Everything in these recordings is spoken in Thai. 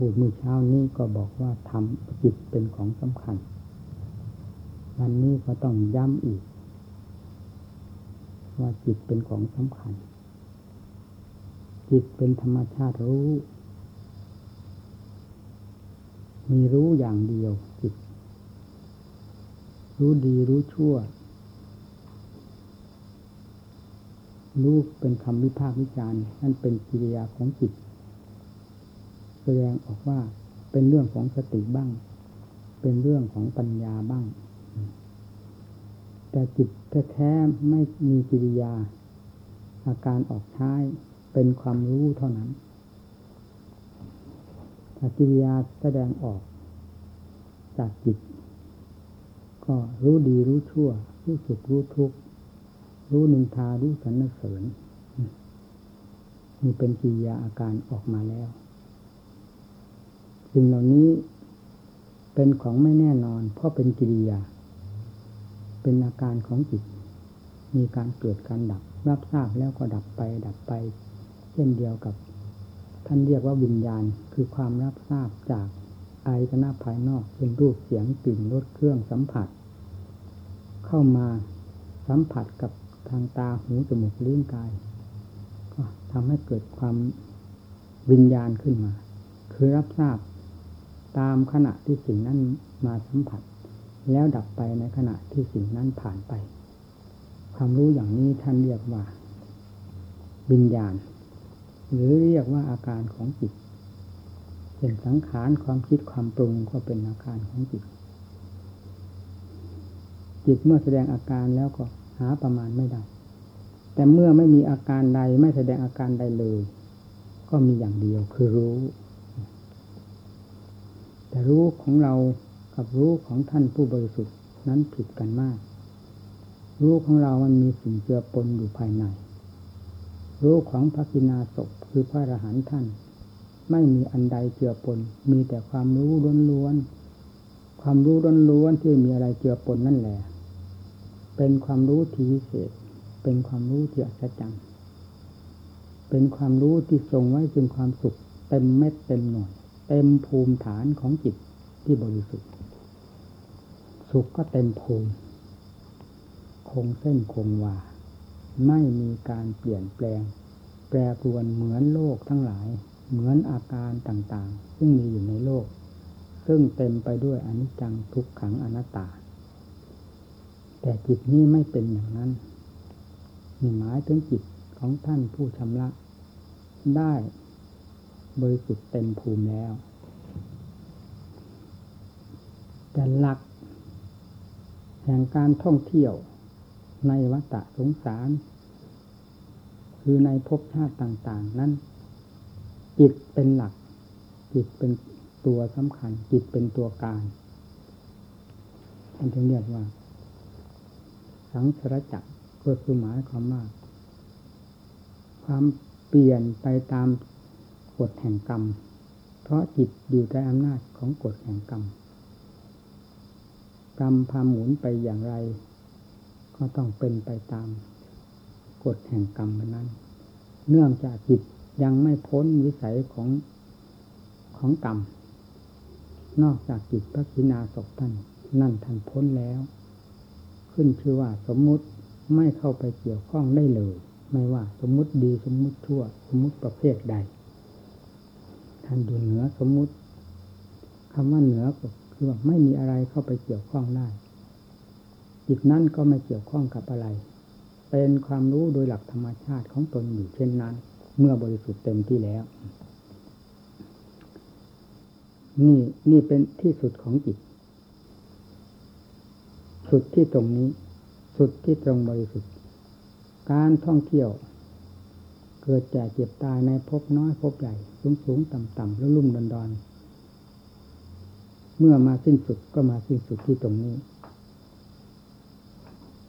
พูดเมื่อเช้านี้ก็บอกว่าทำจิตเป็นของสำคัญ วันนี้ก็ต้องย้ำอีก ว่าจิตเป็นของสำคัญ จิตเป็นธรรมชาติรู้ มีรู้อย่างเดียวจิต รู้ดีรู้ชั่ว รู้เป็นคำวิพากษ์วิจารณ์นั่นเป็นกิริยาของจิต แสดงออกว่าเป็นเรื่องของสติบ้าง เป็นเรื่องของปัญญาบ้าง แต่จิตแท้ๆไม่มีกิริยา อาการออกใช้เป็นความรู้เท่านั้นถ้ากิริยาแสดงออก จากจิต ก็รู้ดีรู้ชั่ว รู้สุขรู้ทุกข์รู้นินทารู้สรรเสริญนี่เป็นกิริยาอาการออกมาแล้ว สิ่งเหล่านี้เป็นของไม่แน่นอน เพราะเป็นกิริยา เป็นอาการของจิต มีการเกิดการดับ รับทราบแล้วก็ดับไป ดับไป เช่นเดียวกับ ท่านเรียกว่าวิญญาณคือความรับทราบจากอายตนะภายนอกเป็นรูปเสียงกลิ่นรสเครื่องสัมผัส เข้ามาสัมผัสกับทางตาหูจมูกลิ้นกาย ก็ทำให้เกิดความวิญญาณขึ้นมา คือรับทราบ ตามขณะที่สิ่งนั้นมาสัมผัส แล้วดับไปในขณะที่สิ่งนั้นผ่านไป ความรู้อย่างนี้ท่านเรียกว่าวิญญาณ หรือเรียกว่าอาการของจิตเป็นสังขารความคิดความปรุงก็เป็นอาการของจิต จิตเมื่อแสดงอาการแล้วก็หาประมาณไม่ได้ แต่เมื่อไม่มีอาการใดไม่แสดงอาการใดเลย ก็มีอย่างเดียวคือรู้ แต่รู้ของเรากับรู้ของท่านผู้บริสุทธิ์นั้นผิดกันมาก รู้ของเรามันมีสิ่งเจือปนอยู่ภายใน รู้ของพระกินาศพคือพระอรหันต์ท่าน ไม่มีอันใดเจือปน มีแต่ความรู้ล้วนๆความรู้ล้วนๆที่มีอะไรเจือปนนั่นแหละ เป็นความรู้ที่พิเศษ เป็นความรู้ที่อัศจรรย์เป็นความรู้ที่ทรงไว้เป็นความสุขเต็มเม็ดเต็มหน่วย เต็มภูมิฐานของจิตที่บริสุทธิ์ สุขก็เต็มภูมิ คงเส้นคงวา ไม่มีการเปลี่ยนแปลง แปรปรวนเหมือนโลกทั้งหลาย เหมือนอาการต่างๆ ซึ่งมีอยู่ในโลก ซึ่งเต็มไปด้วยอนิจจังทุกขังอนัตตา แต่จิตนี้ไม่เป็นอย่างนั้นมีหมายถึงจิตของท่านผู้ชำระได้ บริสุทธิ์เต็มภูมิแล้ว แต่หลัก แห่งการท่องเที่ยวในวัฏสงสาร คือในภพชาติต่าง ๆ นั้น จิตเป็นหลัก จิตเป็นตัวสำคัญ จิตเป็นตัวการท่านจึงเรียกว่า สังสารจักรก็คือหมายความว่าความเปลี่ยนไปตาม กฎแห่งกรรม เพราะจิตอยู่ใต้อำนาจของกฎแห่งกรรม กรรมพาหมุนไปอย่างไร ก็ต้องเป็นไปตามกฎแห่งกรรมนั้น เนื่องจากจิตยังไม่พ้นวิสัยของของกรรม นอกจากจิตพระกินาศท่านนั่นท่านพ้นแล้ว ขึ้นชื่อว่าสมมุติไม่เข้าไปเกี่ยวข้องได้เลย ไม่ว่าสมมุติดีสมมุติชั่ว สมมุติประเภทใด ท่านอยู่เหนือสมมุติคำว่าเหนือก็คือว่าไม่มีอะไรเข้าไปเกี่ยวข้องได้จิตนั้นก็ไม่เกี่ยวข้องกับอะไร เป็นความรู้โดยหลักธรรมชาติของตนอยู่เช่นนั้น เมื่อบริสุทธิ์เต็มที่แล้ว นี่นี่เป็นที่สุดของจิต สุดที่ตรงนี้ สุดที่ตรงบริสุทธิ์ การท่องเที่ยว กิดแก่เจ็บตายในภพน้อยภพใหญ่สูงสูงต่ำต่ำแล้วลุ่มดอนดอนเมื่อมาสิ้นสุดก็มาสิ้นสุดที่ตรงนี้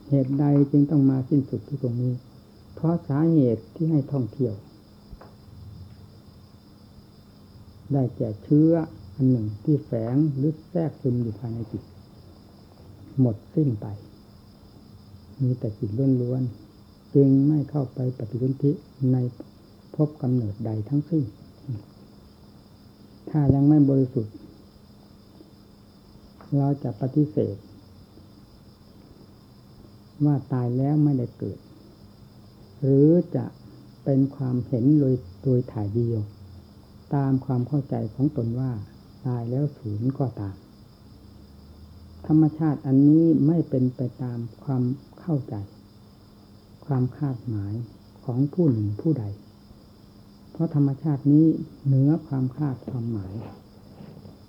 เหตุใดจึงต้องมาสิ้นสุดที่ตรงนี้ เพราะสาเหตุที่ให้ท่องเที่ยว ได้แก่เชื้ออันหนึ่งที่แฝงหรือแทรกซึมอยู่ภายในจิต หมดสิ้นไป มีแต่จิตล้วนๆ จึงไม่เข้าไปปฏิสนธิในพบกำเนิดใดทั้งสิ้น ถ้ายังไม่บริสุทธิ์ เราจะปฏิเสธ ว่าตายแล้วไม่ได้เกิด หรือจะเป็นความเห็นโดยโดยถ่ายเดียว ตามความเข้าใจของตนว่าตายแล้วศูนย์ก็ตาม ธรรมชาติอันนี้ไม่เป็นไปตามความเข้าใจ ความคาดหมายของผู้หนึ่งผู้ใด เพราะธรรมชาตินี้เหนือความคาดความหมาย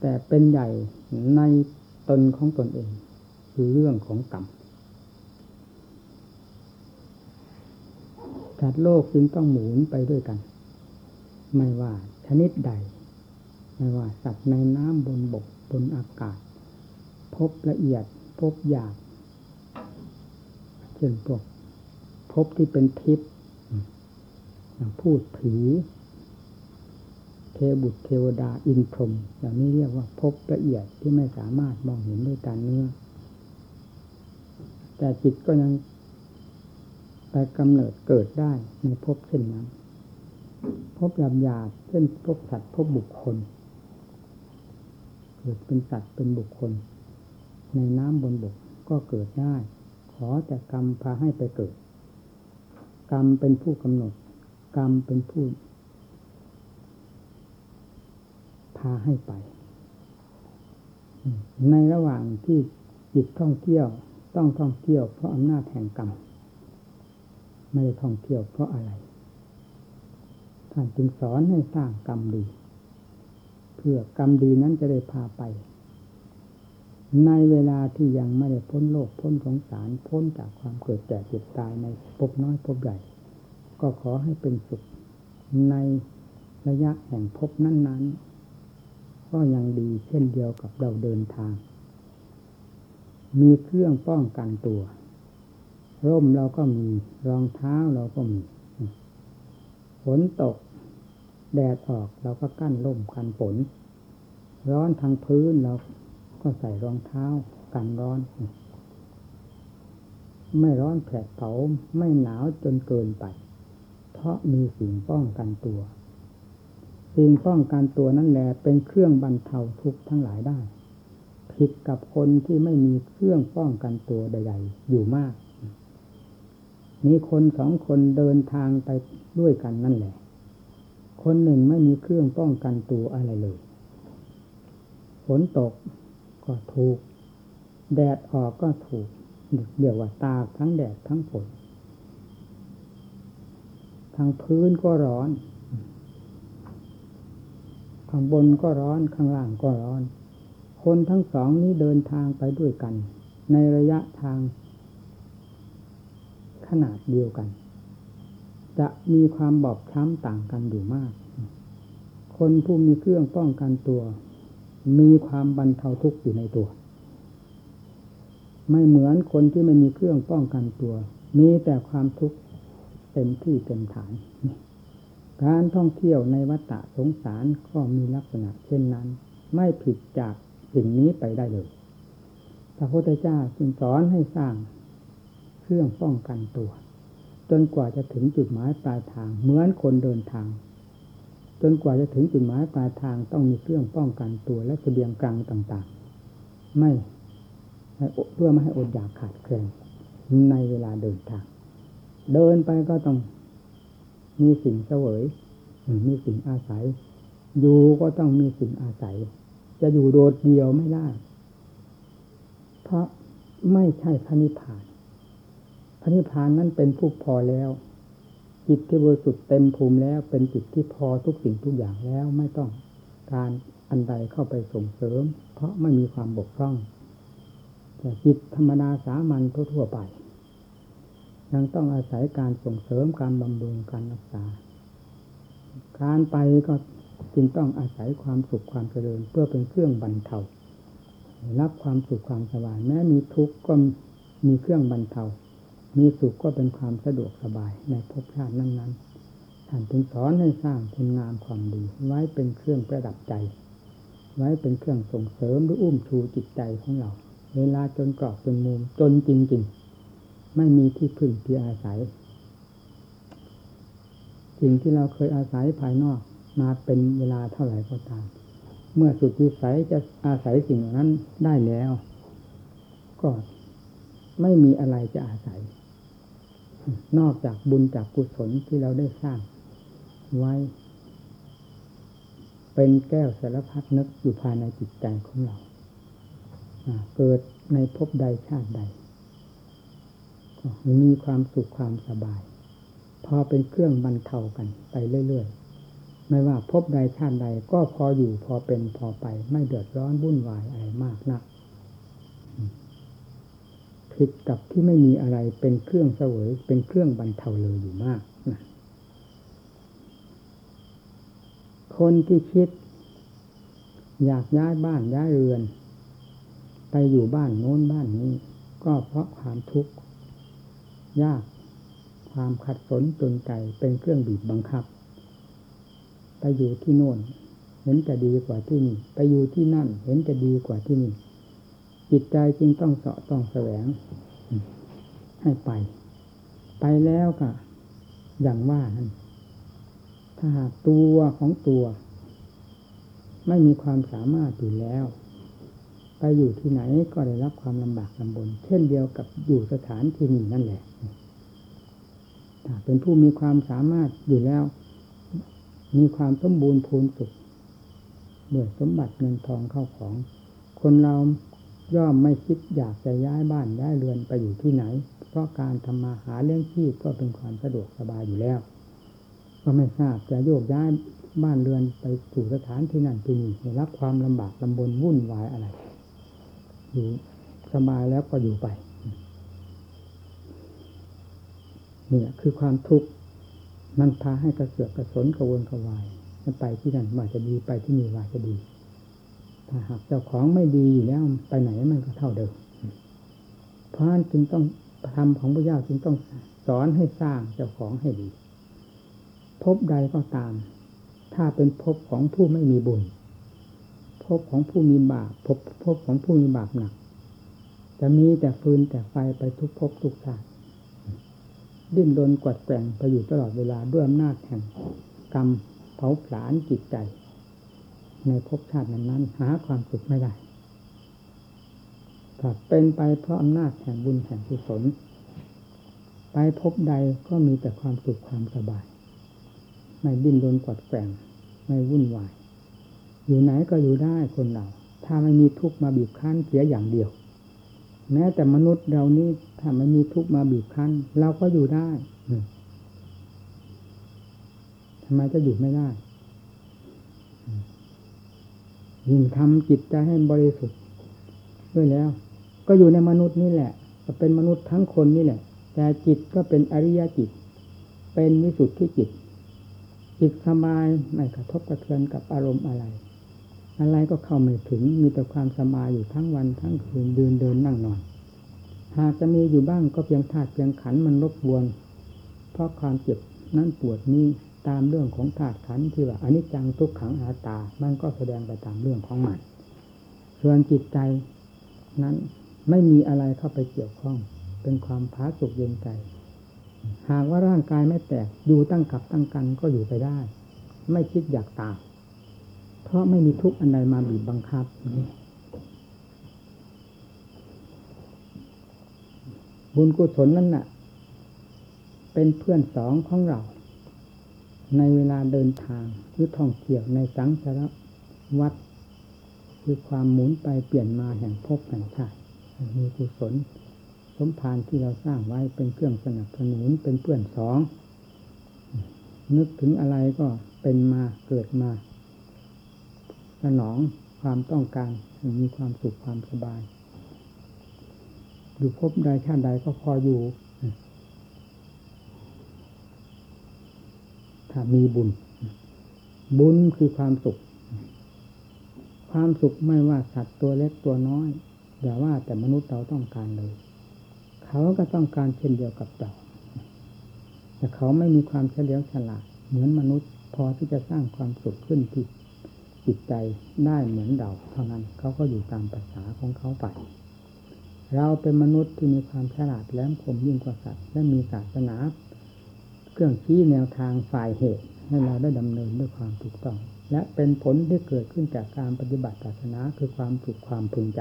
แต่เป็นใหญ่ในตนของตนเอง คือเรื่องของกรรมสัตว์โลกจึงต้องหมุนไปด้วยกัน ไม่ว่าชนิดใด ไม่ว่าสัตว์ในน้ำบนบกบนอากาศ พบละเอียดพบหยาบเช่นพวก พบที่เป็นทิพย์อย่างพูดผี เทบุตรเทวดาอินพรมอย่างนี้เรียกว่าพบละเอียดที่ไม่สามารถมองเห็นด้วยตาเนื้อ แต่จิตก็ยังไปกำเนิดเกิดได้ในภพเช่นนั้นพบหยาบหยาเช่นพบสัตว์พบบุคคล เกิดเป็นสัตว์เป็นบุคคล ในน้ำบนบกก็เกิดได้ ขอแต่กรรมพาให้ไปเกิด กรรมเป็นผู้กำหนด กรรมเป็นผู้พาให้ไป ในระหว่างที่จิตท่องเที่ยวต้องท่องเที่ยวเพราะอำนาจแห่งกรรมไม่ได้ท่องเที่ยวเพราะอะไรท่านจึงสอนให้สร้างกรรมดี เพื่อกรรมดีนั้นจะได้พาไป ในเวลาที่ยังไม่ได้พ้นโลกพ้นสงสารพ้นจากความเกิดแก่เจ็บตายในภพน้อยภพใหญ่ ก็ขอให้เป็นสุขในระยะแห่งภพนั้น ๆ ก็ยังดีเช่นเดียวกับเราเดินทาง มีเครื่องป้องกันตัว ร่มเราก็มีรองเท้าเราก็มีฝนตก แดดออกเราก็กั้นร่มกันฝน ร้อนทางพื้นเรา ก็ใส่รองเท้ากันร้อน ไม่ร้อนแผดเผาไม่หนาวจนเกินไป เพราะมีสิ่งป้องกันตัว สิ่งป้องกันตัวนั่นแหละเป็นเครื่องบรรเทาทุกข์ทั้งหลายได้ ผิดกับคนที่ไม่มีเครื่องป้องกันตัวใด ๆ อยู่มาก มีคนสองคนเดินทางไปด้วยกันนั่นแหละ คนหนึ่งไม่มีเครื่องป้องกันตัวอะไรเลยฝนตก ก็ถูก แดดออกก็ถูกเรียกว่าตากทั้งแดดทั้งฝนทางพื้นก็ร้อน ข้างบนก็ร้อนข้างล่างก็ร้อน คนทั้งสองนี้เดินทางไปด้วยกัน ในระยะทาง ขนาดเดียวกัน จะมีความบอบช้ำต่างกันอยู่มาก คนผู้มีเครื่องป้องกันตัว มีความบรรเทาทุกข์อยู่ในตัว ไม่เหมือนคนที่ไม่มีเครื่องป้องกันตัว มีแต่ความทุกข์เต็มที่เต็มฐาน การท่องเที่ยวในวัฏสงสารก็มีลักษณะเช่นนั้น ไม่ผิดจากสิ่งนี้ไปได้เลย พระพุทธเจ้าจึงสอนให้สร้างเครื่องป้องกันตัว จนกว่าจะถึงจุดหมายปลายทางเหมือนคนเดินทาง จนกว่าจะถึงจุดหมายปลายทางต้องมีเครื่องป้องกันตัวและเสบียงกลางต่างๆ ไม่เพื่อไม่ให้อดอยากขาดแคลนในเวลาเดินทาง เดินไปก็ต้องมีสิ่งเสวย มีสิ่งอาศัย อยู่ก็ต้องมีสิ่งอาศัย จะอยู่โดดเดียวไม่ได้ เพราะไม่ใช่พระนิพพาน พระนิพพานนั้นเป็นผู้พอแล้ว จิตที่บริสุทธิ์เต็มภูมิแล้วเป็นจิตที่พอทุกสิ่งทุกอย่างแล้วไม่ต้องการอันใดเข้าไปส่งเสริม เพราะไม่มีความบกพร่อง แต่จิตธรรมดาสามัญทั่วๆไป ยังต้องอาศัยการส่งเสริมการบำรุงการรักษา การไปก็จึงต้องอาศัยความสุขความเจริญ เพื่อเป็นเครื่องบรรเทารับความสุขความสบายแม้มีทุกข์ก็มีเครื่องบรรเทา มีสุขก็เป็นความสะดวกสบายในภพชาตินั้นๆท่านจึงสอนให้สร้างคุณงามความดี ไว้เป็นเครื่องประดับใจ ไว้เป็นเครื่องส่งเสริมหรืออุ้มชูจิตใจของเรา เวลาจนกรอบจนมุมจนจริงๆ ไม่มีที่พึ่งที่อาศัย สิ่งที่เราเคยอาศัยภายนอกมาเป็นเวลาเท่าไหร่ก็ตาม เมื่อสุดวิสัยจะอาศัยสิ่งนั้นได้แล้ว ก็ไม่มีอะไรจะอาศัย นอกจากบุญจากกุศลที่เราได้สร้างไว้ เป็นแก้วสารพัดนึกอยู่ภายในจิตใจของเราเกิดในภพใดชาติใดก็มีความสุขความสบาย พอเป็นเครื่องบรรเทากันไปเรื่อยๆ ไม่ว่าภพใดชาติใดก็พออยู่พอเป็นพอไป ไม่เดือดร้อนวุ่นวายอะไรมากนัก ผิดกับที่ไม่มีอะไรเป็นเครื่องเสวย เป็นเครื่องบรรเทาเลยอยู่มากนะคนที่คิด อยากย้ายบ้านย้ายเรือน ไปอยู่บ้านโน้นบ้านนี้ ก็เพราะความทุกข์ยากความขัดสนจนใจเป็นเครื่องบีบบังคับ ไปอยู่ที่โน่น เห็นจะดีกว่าที่นี่ ไปอยู่ที่นั่น เห็นจะดีกว่าที่นี่ จิตใจจึงต้องเสาะต้องแสวง ให้ไป ไปแล้วก็ อย่างว่านั้นถ้าหากตัวของตัว ไม่มีความสามารถอยู่แล้ว ไปอยู่ที่ไหนก็ได้รับความลำบากลำบน เช่นเดียวกับอยู่สถานที่นี้นั่นแหละถ้าเป็นผู้มีความสามารถอยู่แล้ว มีความสมบูรณ์พูนสุขด้วยสมบัติเงินทองเข้าของ คนเรา ย่อมไม่คิดอยากจะย้ายบ้านย้ายเรือนไปอยู่ที่ไหน เพราะการทำมาหาเลี้ยงชีพก็เป็นความสะดวกสบายอยู่แล้ว ก็ไม่ทราบจะโยกย้ายบ้านเรือนไปสู่สถานที่นั่นที่นี่ได้รับความลำบากลำบนวุ่นวายอะไร อยู่สบายแล้วก็อยู่ไปเนี่ยคือความทุกข์มันพาให้กระเสือกกระสนกระวนกระวายมันไปที่นั่นว่าจะดีไปที่นี่ว่าจะดี ถ้าหากเจ้าของไม่ดีอยู่แล้วไปไหนมันก็เท่าเดิมเพราะนั้นจึงต้องทำของพระเจ้าจึงต้องสอนให้สร้างเจ้าของให้ดี พบใดก็ตาม ถ้าเป็นพบของผู้ไม่มีบุญ พบของผู้มีบาปพบพบของผู้มีบาปหนัก จะมีแต่ฟืนแต่ไฟไปทุกภพทุกชาติดิ้นรนกวัดแกว่งไปอยู่ตลอดเวลาด้วยอำนาจแห่งกรรมเผาผลาญจิตใจ ในภพชาตินั้นๆหาความสุขไม่ได้ถ้าเป็นไปเพราะอำนาจแห่งบุญแห่งกุศลไปพบใดก็มีแต่ความสุขความสบาย ไม่ดิ้นรนกวัดแกงไม่วุ่นวาย อยู่ไหนก็อยู่ได้คนเรา ถ้าไม่มีทุกข์มาบีบคั้นเสียอย่างเดียว แม้แต่มนุษย์เรานี้ถ้าไม่มีทุกข์มาบีบคั้น เราก็อยู่ได้ทำไมจะอยู่ไม่ได้ ยิ่งทำจิตใจให้บริสุทธิ์ด้วยแล้ว ก็อยู่ในมนุษย์นี่แหละก็เป็นมนุษย์ทั้งคนนี่แหละ แต่จิตก็เป็นอริยจิต เป็นวิสุทธิจิต จิตสบายไม่กระทบกระเทือนกับอารมณ์อะไร อะไรก็เข้าไม่ถึงมีแต่ความสบายอยู่ทั้งวันทั้งคืนเดินเดินนั่งนอน หากจะมีอยู่บ้างก็เพียงธาตุเพียงขันมันรบกวน เพราะความเจ็บนั้นปวดนี้ ตามเรื่องของธาตุขันธ์ที่ว่าอนิจจังทุกขังอาตา มันก็แสดงไปตามเรื่องของมัน ส่วนจิตใจนั้นไม่มีอะไรเข้าไปเกี่ยวข้อง เป็นความผาสุกเย็นใจ หากว่าร่างกายไม่แตกอยู่ตั้งกับตั้งกันก็อยู่ไปได้ ไม่คิดอยากตายเพราะไม่มีทุกข์อันใดมาบีบบังคับบุญกุศลนั่นน่ะ เป็นเพื่อนสองของเรา ในเวลาเดินทางหรือท่องเที่ยวในสังสารวัฏคือความหมุนไปเปลี่ยนมาแห่งภพแห่งชาติมีกุศลสมภารที่เราสร้างไว้เป็นเครื่องสนับสนุนเป็นเพื่อนสอง นึกถึงอะไรก็เป็นมาเกิดมาสนองความต้องการมีความสุขความสบาย อยู่พบใดชาติใดก็พออยู่ ถ้ามีบุญ บุญคือความสุข ความสุขไม่ว่าสัตว์ตัวเล็กตัวน้อยอย่าว่าแต่มนุษย์เราต้องการเลย เขาก็ต้องการเช่นเดียวกับเราแต่เขาไม่มีความเฉลียวฉลาดเหมือนมนุษย์ พอที่จะสร้างความสุขขึ้นที่จิตใจได้เหมือนเดาเท่านั้นเขาก็อยู่ตามภาษาของเขาไปเราเป็นมนุษย์ที่มีความฉลาดแหลมคมยิ่งกว่าสัตว์และมีศาสนา ครื่องชี้แนวทางฝ่ายเหตุ ให้เราได้ดำเนินด้วยความถูกต้อง และเป็นผลที่เกิดขึ้นจากการปฏิบัติศาสนาคือความสุขความพึงใจ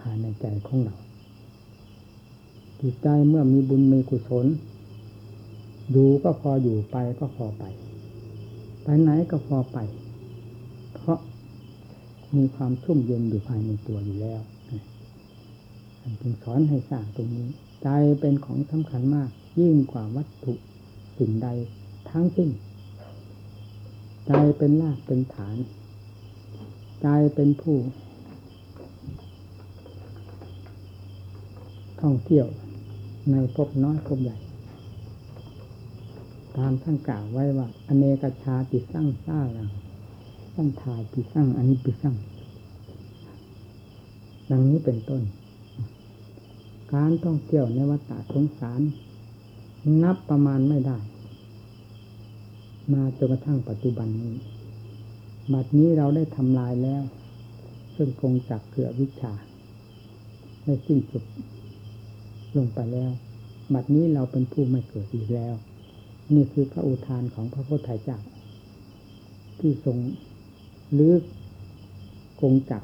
ภายในใจของเราจิตใจเมื่อมีบุญมีกุศลอยู่ก็พออยู่ไปก็พอไป ไปไหนก็พอไป เพราะมีความชุ่มเย็นอยู่ภายในตัวอยู่แล้วจึงสอนให้ทราบตรงนี้ ใจเป็นของสำคัญมาก ยิ่งกว่าวัตถุสิ่งใดทั้งสิ้น ใจเป็นรากเป็นฐาน ใจเป็นผู้ ท่องเที่ยวในภพน้อยภพใหญ่ตามท่านกล่าวไว้ว่า อเนกชาติสร้างสร้างสังทายปิสร้างอันนี้ปิสร้างดังนี้เป็นต้น การท่องเที่ยวในวัฏสงสาร นับประมาณไม่ได้ มาจนกระทั่งปัจจุบันนี้ บัดนี้เราได้ทำลายแล้ว ซึ่งคงจักเกือวิชาได้สิ้นสุดลงไปแล้ว บัดนี้เราเป็นผู้ไม่เกิดอีกแล้ว นี่คือพระอุทานของพระพุทธเจ้าที่ทรงลึกคงจัก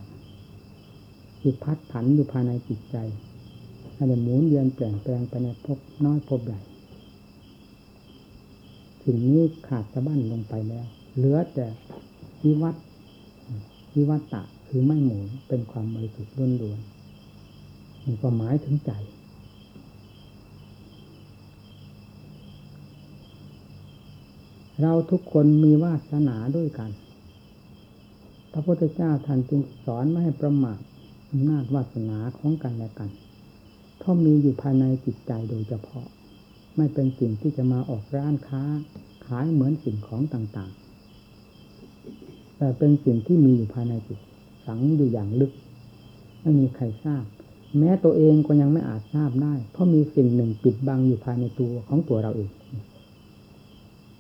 จิตพัดผันอยู่ภายในจิตใจ อะไรหมุนเวียนเปลี่ยนแปลงไปในภพน้อยภพใหญ่สิ่งนี้ขาดสะบั้นลงไปแล้ว เหลือแต่วิวัตวิวัตตะคือไม่หมุนเป็นความบริสุทธิ์ล้วนๆมีความหมายถึงใจเราทุกคนมีวาสนาด้วยกัน พระพุทธเจ้าท่านจึงสอนไม่ให้ประมาทอำนาจวาสนาของกันและกัน เพราะมีอยู่ภายในจิตใจโดยเฉพาะ ไม่เป็นสิ่งที่จะมาออกร้านค้า ขายเหมือนสิ่งของต่างๆ แต่เป็นสิ่งที่มีอยู่ภายในจิตฝังอยู่อย่างลึก ไม่มีใครทราบ แม้ตัวเองก็ยังไม่อาจทราบได้ เพราะมีสิ่งหนึ่งปิดบังอยู่ภายในตัวของตัวเราเอง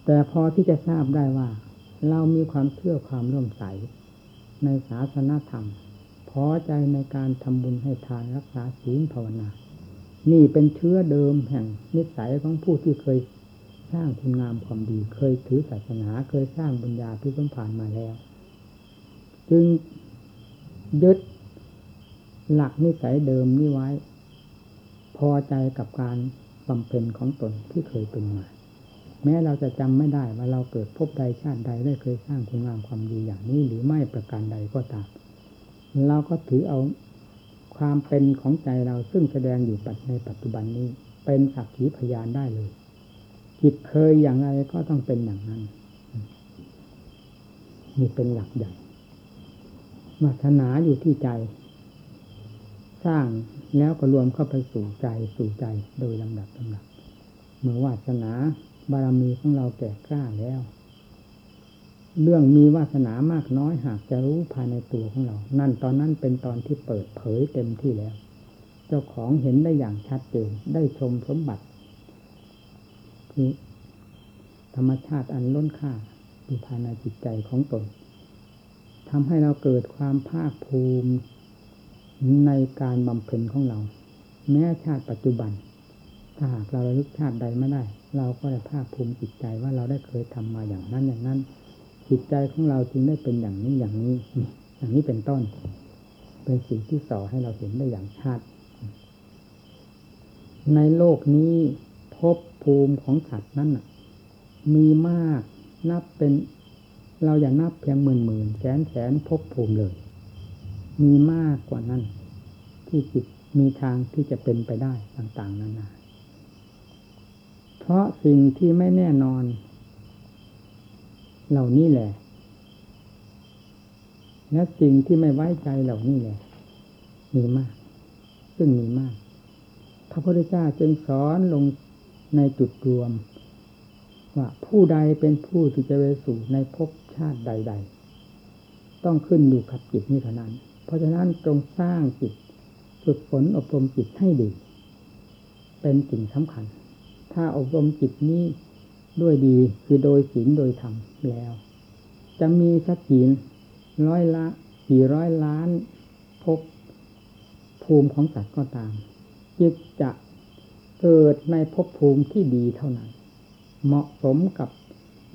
แต่พอที่จะทราบได้ว่า เรามีความเชื่อความร่วมใส ในศาสนาธรรมพอใจในการทำบุญให้ทานรักษาศีลภาวนา นี่เป็นเชื้อเดิมแห่งนิสัยของผู้ที่เคยสร้างคุณงามความดี เคยถือศาสนาเคยสร้างบุญญาพิพันผ่านมาแล้ว จึงยึดหลักนิสัยเดิมนี้ไว้ พอใจกับการบำเพ็ญของตนที่เคยเป็นมาแม้เราจะจำไม่ได้ว่าเราเกิดพบใดชาติใดได้เคยสร้างคุณงามความดีอย่างนี้หรือไม่ประการใดก็ตาม เราก็ถือเอา ความเป็นของใจเราซึ่งแสดงอยู่ปัจในปัจจุบันนี้ เป็นสักขีพยานได้เลยจิตเคยอย่างไรก็ต้องเป็นอย่างนั้นนี่เป็นหลักใหญ่วาสนาอยู่ที่ใจ สร้างแล้วก็รวมเข้าไปสู่ใจสู่ใจโดยลำดับลำดับเมื่อวาสนาบารมีของเราแก่กล้าแล้ว เรื่องมีวาสนามากน้อยหากจะรู้ภายในตัวของเรา นั่นตอนนั้นเป็นตอนที่เปิดเผยเต็มที่แล้ว เจ้าของเห็นได้อย่างชัดเจน ได้ชมสมบัติคือธรรมชาติอันล้นค่าอยู่ภายในจิตใจของตนทำให้เราเกิดความภาคภูมิในการบำเพ็ญของเรา แม้ชาติปัจจุบัน ถ้าหากเราระลึกชาติใดไม่ได้ เราก็ได้ภาคภูมิจิตใจว่าเราได้เคยทำมาอย่างนั้นอย่างนั้น จิตใจของเราจึงได้เป็นอย่างนี้อย่างนี้อย่างนี้เป็นต้น เป็นสิ่งที่สอให้เราเห็นได้อย่างชัดในโลกนี้ภพภูมิของสัตว์นั้นมีมากนับเป็น เราอย่านับเพียงหมื่นหมื่นแสนแสนภพภูมิเลย มีมากกว่านั้น ที่จิตมีทางที่จะเป็นไปได้ต่าง ๆ นานาเพราะสิ่งที่ไม่แน่นอน เหล่านี้แหละและสิ่งที่ไม่ไว้ใจเหล่านี้แหละมีมาก ซึ่งมีมาก พระพุทธเจ้าจึงสอนลงในจุดรวม ว่าผู้ใดเป็นผู้ที่จะไปสู่ในภพชาติใด ๆ ต้องขึ้นอยู่กับจิตนี้เท่านั้น เพราะฉะนั้นจงสร้างจิตฝึกฝนอบรมจิตให้ดี เป็นสิ่งสำคัญ ถ้าอบรมจิตนี้ ด้วยดีคือโดยศีลโดยธรรมแล้ว จะมีสักกี่ร้อยละกี่ร้อยล้านพบภูมิของสัตว์ก็ตามจิตจะเกิดในภพภูมิที่ดีเท่านั้น เหมาะสมกับ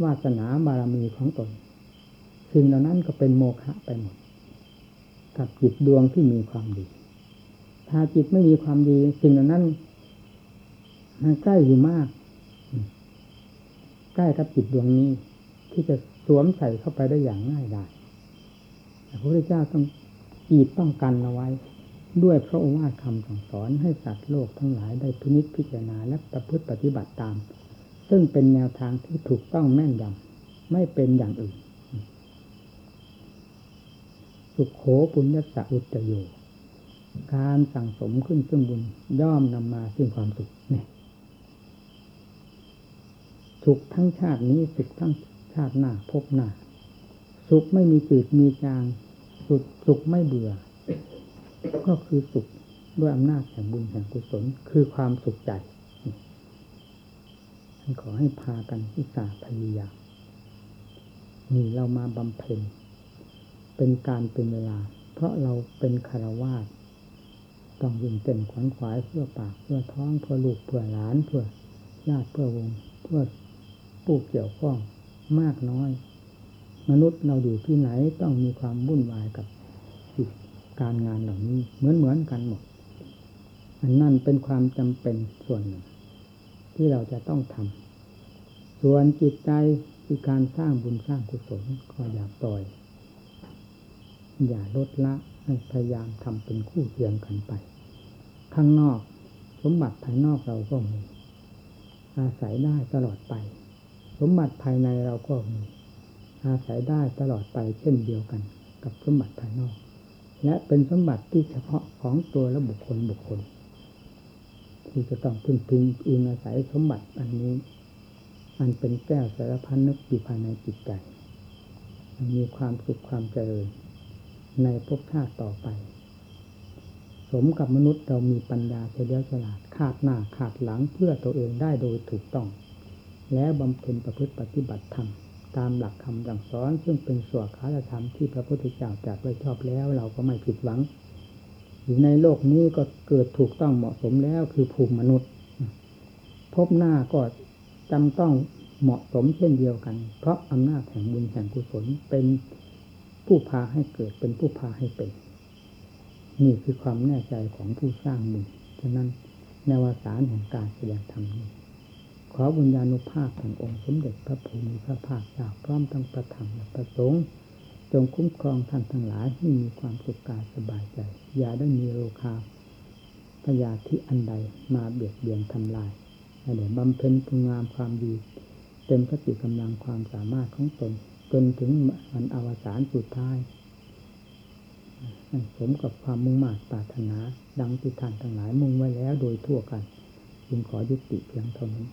วาสนาบารมีของตนสิ่งเหล่านั้นก็เป็นโมฆะไปหมด กับจิตดวงที่มีความดี ถ้าจิตไม่มีความดี สิ่งเหล่านั้นมันใกล้อยู่มาก ใกล้กับจิตดวงนี้ ที่จะสวมใส่เข้าไปได้อย่างง่ายดายพระพุทธเจ้าต้องกีดต้องกันเอาไว้ ด้วยพระองค์วาคำสั่งสอนให้สัตว์โลกทั้งหลายได้พินิจพิจารณาและประพฤติปฏิบัติตาม ซึ่งเป็นแนวทางที่ถูกต้องแม่นยำไม่เป็นอย่างอื่น สุขโขปุญญสัอุตตโยการสั่งสมขึ้นซึ่งบุญย่อมนำมาซึ่งความสุขเนี่ย สุขทั้งชาตินี้สุขทั้งชาติหน้าพบหน้า สุขไม่มีจืดมีจาง สุขสุขไม่เบื่อ ก็คือสุขด้วยอำนาจแห่งบุญแห่งกุศลคือความสุขใจขอให้พากันอุตสาห์พยายามนี่เรามาบำเพ็ญเป็นการเป็นเวลา เพราะเราเป็นคารวาสต้องยิ่งเต้นขวนขวายเพื่อปากเพื่อท้องเพื่อลูกเพื่อหลานเพื่อญาติเพื่อวง เพื่อ ผู้เกี่ยวข้องมากน้อย มนุษย์เราอยู่ที่ไหนต้องมีความวุ่นวายกับการงานเหล่านี้เหมือนเหมือนกันหมดอันนั่นเป็นความจำเป็นส่วนหนึ่ง ที่เราจะต้องทำส่วนจิตใจคือการสร้างบุญสร้างกุศลก็อย่าปล่อย อย่าลดละให้พยายามทำเป็นคู่เคียงกันไป ข้างนอก สมบัติภายนอกเราก็มีอาศัยได้ตลอดไป สมบัติภายในเราก็มีอาศัยได้ตลอดไปเช่นเดียวกัน กับสมบัติภายนอก และเป็นสมบัติที่เฉพาะของตัวและบุคคลบุคคล ที่จะต้องพึ่งพิงอิงอาศัยสมบัติอันนี้มันเป็นแก้วสารพันนึกอยู่ภายในจิตใจมีความสุขความเจริญในภพชาติต่อไป สมกับมนุษย์เรามีปัญญาเฉลียวฉลาดขาดหน้าขาดหลังเพื่อตัวเองได้โดยถูกต้อง แล้วบำเพ็ญประพฤติปฏิบัติธรรมตามหลักคำสั่งสอน ซึ่งเป็นส่วนคาธรรมที่พระพุทธเจ้าจัดไว้ชอบแล้ว เราก็ไม่ผิดหวัง อยู่ในโลกนี้ก็เกิดถูกต้องเหมาะสมแล้วคือภูมิมนุษย์ พบหน้าก็จำต้องเหมาะสมเช่นเดียวกัน เพราะอำนาจแห่งบุญแห่งกุศลเป็นผู้พาให้เกิดเป็นผู้พาให้เป็น นี่คือความแน่ใจของผู้สร้างบุญฉะนั้นในวสารแห่งการแสดงธรรมนี้ ขอบุญญาณุภาพแห่งองค์สมเด็จพระภูมิพระภาคเจ้าพร้อมทั้งประธรรมและประสงค์จงคุ้มครองท่านทั้งหลายให้มีความสุขกายสบายใจ อย่าได้มีโรคาพยาธิอันใดมาเบียดเบียนทำลายให้ได้บำเพ็ญคุณงามความดี เต็มสติกำลังความสามารถของตน จนถึงวันอวสานสุดท้ายสมกับความมุ่งมา่ปรารถนา ดังที่ท่านทั้งหลายมุ่งไว้แล้วโดยทั่วกันจึงขอยุติเพียงเท่านี้